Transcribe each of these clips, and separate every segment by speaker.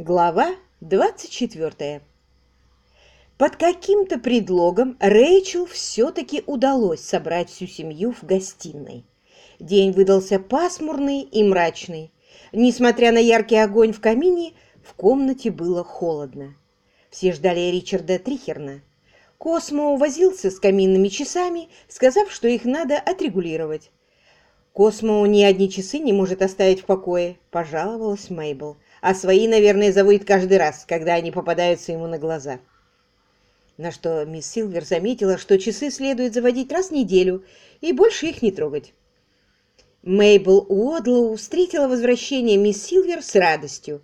Speaker 1: Глава 24. Под каким-то предлогом Рэйчел все-таки удалось собрать всю семью в гостиной. День выдался пасмурный и мрачный. Несмотря на яркий огонь в камине, в комнате было холодно. Все ждали Ричарда Трихерна. Космо возился с каминными часами, сказав, что их надо отрегулировать. Космо ни одни часы не может оставить в покое, пожаловалась Мейбл а свои, наверное, заводит каждый раз, когда они попадаются ему на глаза. На что мисс Силвер заметила, что часы следует заводить раз в неделю и больше их не трогать. Мейбл Уодлоу встретила возвращение мисс Силвер с радостью,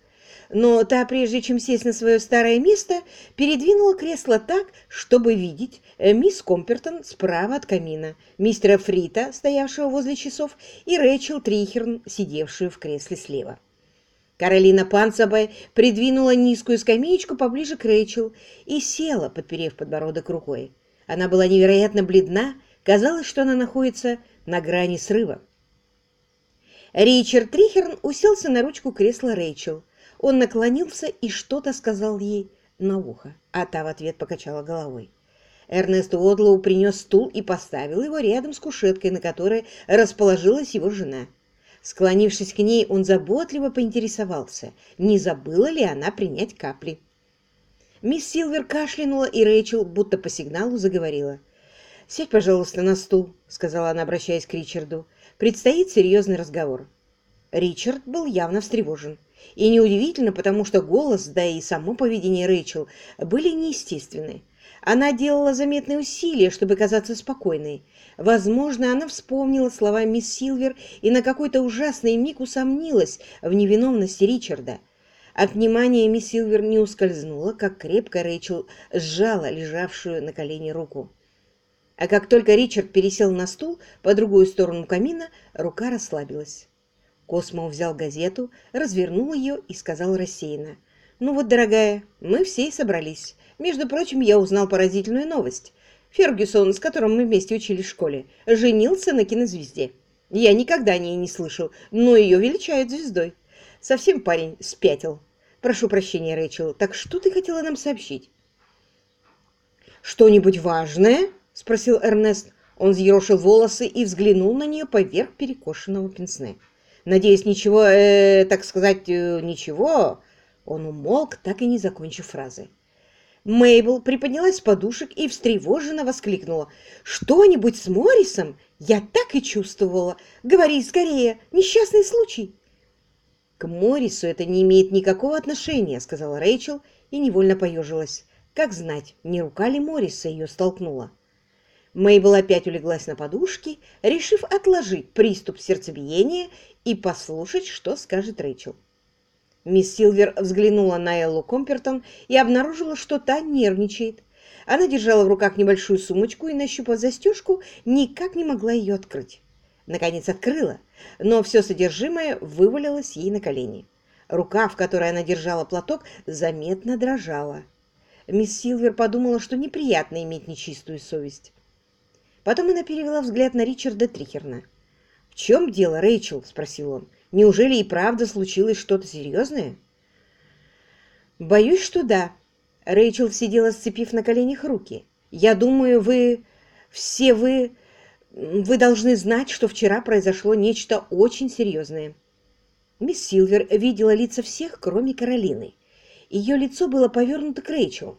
Speaker 1: но та, прежде чем сесть на свое старое место, передвинула кресло так, чтобы видеть э, мисс Компертон справа от камина, мистера Фрита, стоявшего возле часов, и Рэчел Трихерн, сидевшую в кресле слева. Каролина Панцабе придвинула низкую скамеечку поближе к Рэйчел и села, подперев подбородок рукой. Она была невероятно бледна, казалось, что она находится на грани срыва. Ричард Трихерн уселся на ручку кресла Рэйчел. Он наклонился и что-то сказал ей на ухо, а та в ответ покачала головой. Эрнест Уодлоу принес стул и поставил его рядом с кушеткой, на которой расположилась его жена. Склонившись к ней, он заботливо поинтересовался, не забыла ли она принять капли. Мисс Силвер кашлянула, и Рэйчел, будто по сигналу, заговорила. «Сядь, пожалуйста, на стул», — сказала она, обращаясь к Ричарду. «Предстоит серьезный разговор». Ричард был явно встревожен. И неудивительно, потому что голос, да и само поведение Рэйчел были неестественны. Она делала заметные усилия, чтобы казаться спокойной, Возможно, она вспомнила слова мисс Силвер и на какой-то ужасный миг усомнилась в невиновности Ричарда. От внимания мисс Силвер не ускользнула, как крепко Рэйчел сжала лежавшую на колени руку. А как только Ричард пересел на стул по другую сторону камина, рука расслабилась. Космо взял газету, развернул ее и сказал рассеянно. «Ну вот, дорогая, мы все и собрались. Между прочим, я узнал поразительную новость. Фергюсон, с которым мы вместе учились в школе, женился на кинозвезде. Я никогда о ней не слышал, но ее величают звездой. Совсем парень спятил. Прошу прощения, Рэйчел, так что ты хотела нам сообщить? «Что-нибудь важное?» — спросил Эрнест. Он взъерошил волосы и взглянул на нее поверх перекошенного пенсне. «Надеюсь, ничего, э, так сказать, э, ничего...» Он умолк, так и не закончив фразы. Мейбл приподнялась с подушек и встревоженно воскликнула. «Что-нибудь с Моррисом? Я так и чувствовала. Говори скорее, несчастный случай». «К Моррису это не имеет никакого отношения», — сказала Рэйчел и невольно поежилась. Как знать, не рука ли Морриса ее столкнула? Мейбл опять улеглась на подушки, решив отложить приступ сердцебиения и послушать, что скажет Рэйчел. Мисс Силвер взглянула на Эллу Компертон и обнаружила, что та нервничает. Она держала в руках небольшую сумочку и, нащупав застежку, никак не могла ее открыть. Наконец открыла, но все содержимое вывалилось ей на колени. Рука, в которой она держала платок, заметно дрожала. Мисс Силвер подумала, что неприятно иметь нечистую совесть. Потом она перевела взгляд на Ричарда Трихерна. «В чем дело, Рэйчел?» – спросил он. Неужели и правда случилось что-то серьезное? Боюсь, что да. Рэйчел сидела, сцепив на коленях руки. Я думаю, вы... Все вы... Вы должны знать, что вчера произошло нечто очень серьезное. Мисс Силвер видела лица всех, кроме Каролины. Ее лицо было повернуто к Рэйчел.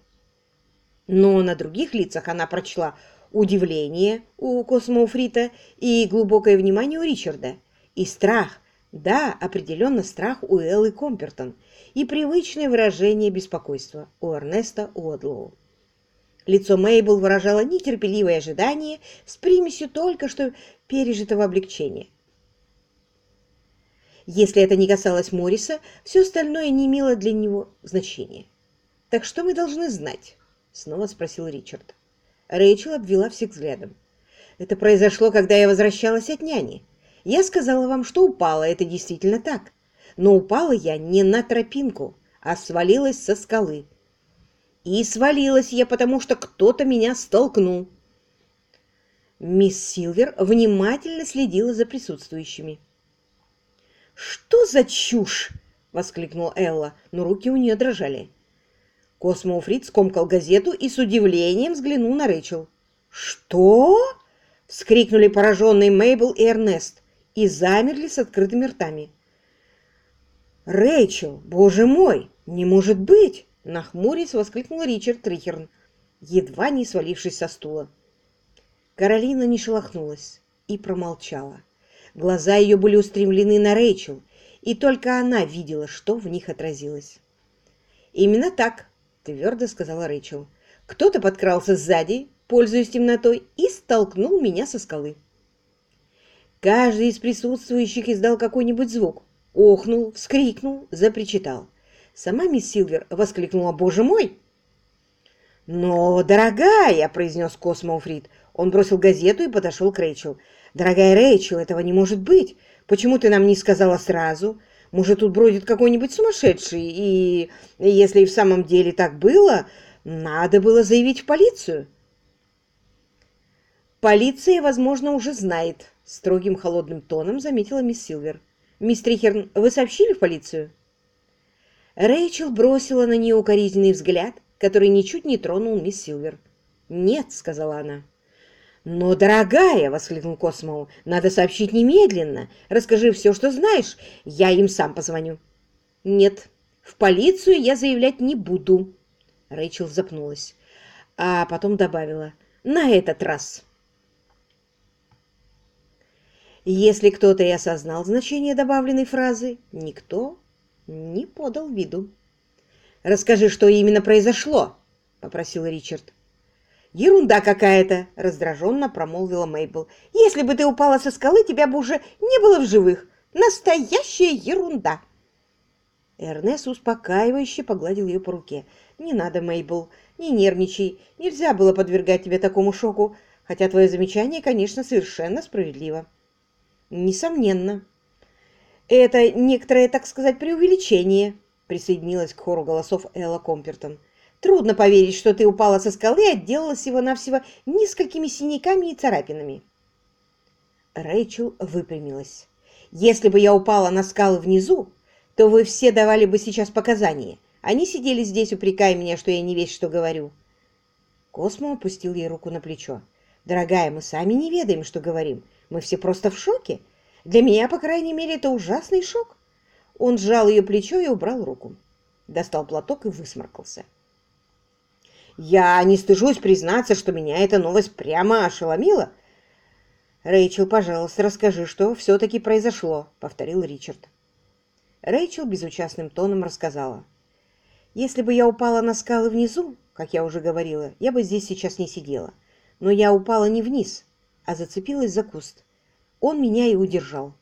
Speaker 1: Но на других лицах она прочла удивление у Космоуфрита и глубокое внимание у Ричарда, и страх, да, определенно страх у Эллы Компертон и привычное выражение беспокойства у Эрнеста Уодлоу. Лицо Мейбл выражало нетерпеливое ожидание с примесью только что пережитого облегчения. Если это не касалось Морриса, все остальное не имело для него значения. «Так что мы должны знать?» — снова спросил Ричард. Рэйчел обвела всех взглядом. «Это произошло, когда я возвращалась от няни. Я сказала вам, что упала, это действительно так. Но упала я не на тропинку, а свалилась со скалы. И свалилась я, потому что кто-то меня столкнул. Мисс Силвер внимательно следила за присутствующими. «Что за чушь?» — воскликнула Элла, но руки у нее дрожали. Космоуфрид скомкал газету и с удивлением взглянул на Рэйчел. «Что?» — вскрикнули пораженные Мейбл и Эрнест и замерли с открытыми ртами. «Рэйчел, боже мой, не может быть!» — нахмурясь воскликнул Ричард Трихерн, едва не свалившись со стула. Каролина не шелохнулась и промолчала. Глаза ее были устремлены на Рэйчел, и только она видела, что в них отразилось. «Именно так», — твердо сказала Рэйчел. «Кто-то подкрался сзади, пользуясь темнотой, и столкнул меня со скалы». Каждый из присутствующих издал какой-нибудь звук, охнул, вскрикнул, запричитал. Сама мисс Силвер воскликнула «Боже мой!» «Но, дорогая!» — произнес Космоуфрид. Он бросил газету и подошел к Рэйчел. «Дорогая Рэйчел, этого не может быть! Почему ты нам не сказала сразу? Может, тут бродит какой-нибудь сумасшедший, и если и в самом деле так было, надо было заявить в полицию?» «Полиция, возможно, уже знает», — строгим холодным тоном заметила мисс Силвер. «Мисс Трихерн, вы сообщили в полицию?» Рэйчел бросила на нее укоризненный взгляд, который ничуть не тронул мисс Силвер. «Нет», — сказала она. «Но, дорогая!» — воскликнул Космоу. «Надо сообщить немедленно. Расскажи все, что знаешь. Я им сам позвоню». «Нет, в полицию я заявлять не буду». Рэйчел запнулась, а потом добавила. «На этот раз». Если кто-то и осознал значение добавленной фразы, никто не подал виду. «Расскажи, что именно произошло», — попросил Ричард. «Ерунда какая-то!» — раздраженно промолвила Мейбл. «Если бы ты упала со скалы, тебя бы уже не было в живых! Настоящая ерунда!» Эрнест успокаивающе погладил ее по руке. «Не надо, Мейбл, не нервничай. Нельзя было подвергать тебя такому шоку, хотя твое замечание, конечно, совершенно справедливо». «Несомненно». «Это некоторое, так сказать, преувеличение», — присоединилась к хору голосов Элла Компертон. «Трудно поверить, что ты упала со скалы и отделалась всего-навсего несколькими синяками и царапинами». Рэйчел выпрямилась. «Если бы я упала на скалы внизу, то вы все давали бы сейчас показания. Они сидели здесь, упрекая меня, что я не весь что говорю». Космо опустил ей руку на плечо. «Дорогая, мы сами не ведаем, что говорим. Мы все просто в шоке. Для меня, по крайней мере, это ужасный шок. Он сжал ее плечо и убрал руку. Достал платок и высморкался. Я не стыжусь признаться, что меня эта новость прямо ошеломила. «Рэйчел, пожалуйста, расскажи, что все-таки произошло», — повторил Ричард. Рэйчел безучастным тоном рассказала. «Если бы я упала на скалы внизу, как я уже говорила, я бы здесь сейчас не сидела. Но я упала не вниз, а зацепилась за куст. Он меня и удержал.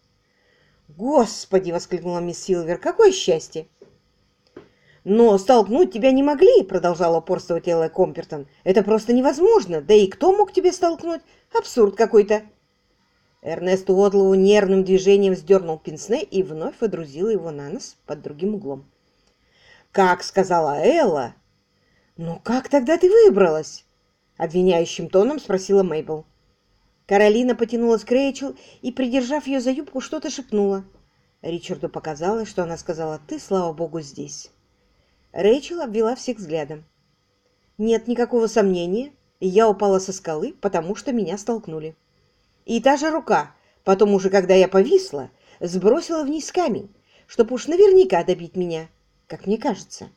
Speaker 1: «Господи!» — воскликнула мисс Силвер. «Какое счастье!» «Но столкнуть тебя не могли!» — продолжала упорствовать Элла Компертон. «Это просто невозможно! Да и кто мог тебя столкнуть? Абсурд какой-то!» Эрнест Уодлоу нервным движением сдернул пенсне и вновь водрузил его на нос под другим углом. «Как?» — сказала Элла. «Ну как тогда ты выбралась?» — обвиняющим тоном спросила Мейбл. Каролина потянулась к Рэйчел и, придержав ее за юбку, что-то шепнула. Ричарду показалось, что она сказала «Ты, слава богу, здесь». Рэйчел обвела всех взглядом. «Нет никакого сомнения, я упала со скалы, потому что меня столкнули. И та же рука, потом уже, когда я повисла, сбросила вниз камень, чтобы уж наверняка добить меня, как мне кажется.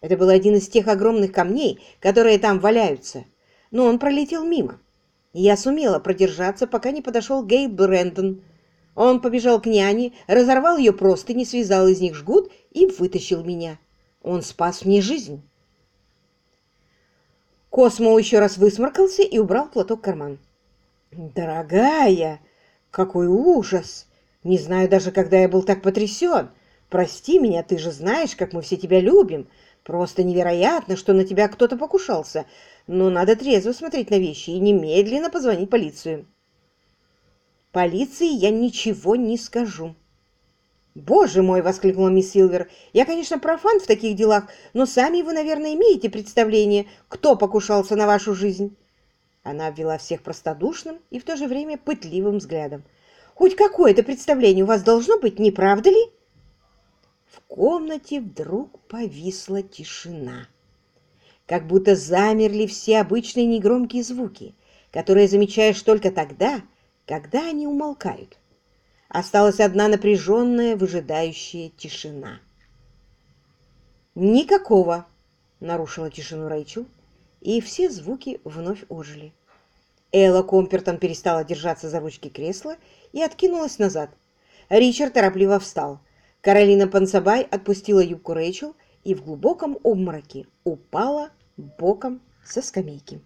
Speaker 1: Это был один из тех огромных камней, которые там валяются, но он пролетел мимо. Я сумела продержаться, пока не подошел Гейб Брэндон. Он побежал к няне, разорвал ее простыни, связал из них жгут и вытащил меня. Он спас мне жизнь. Космо еще раз высморкался и убрал платок в карман. «Дорогая, какой ужас! Не знаю даже, когда я был так потрясен. Прости меня, ты же знаешь, как мы все тебя любим. Просто невероятно, что на тебя кто-то покушался но надо трезво смотреть на вещи и немедленно позвонить полицию. Полиции я ничего не скажу. «Боже мой!» — воскликнула мисс Силвер. «Я, конечно, профан в таких делах, но сами вы, наверное, имеете представление, кто покушался на вашу жизнь». Она обвела всех простодушным и в то же время пытливым взглядом. «Хоть какое-то представление у вас должно быть, не правда ли?» Комнате вдруг повисла тишина. Как будто замерли все обычные негромкие звуки, которые замечаешь только тогда, когда они умолкают. Осталась одна напряженная, выжидающая тишина. «Никакого!» — нарушила тишину Рэйчел, и все звуки вновь ожили. Элла Компертон перестала держаться за ручки кресла и откинулась назад. Ричард торопливо встал. Каролина Пансабай отпустила юбку Рэйчел и в глубоком обмороке упала боком со скамейки.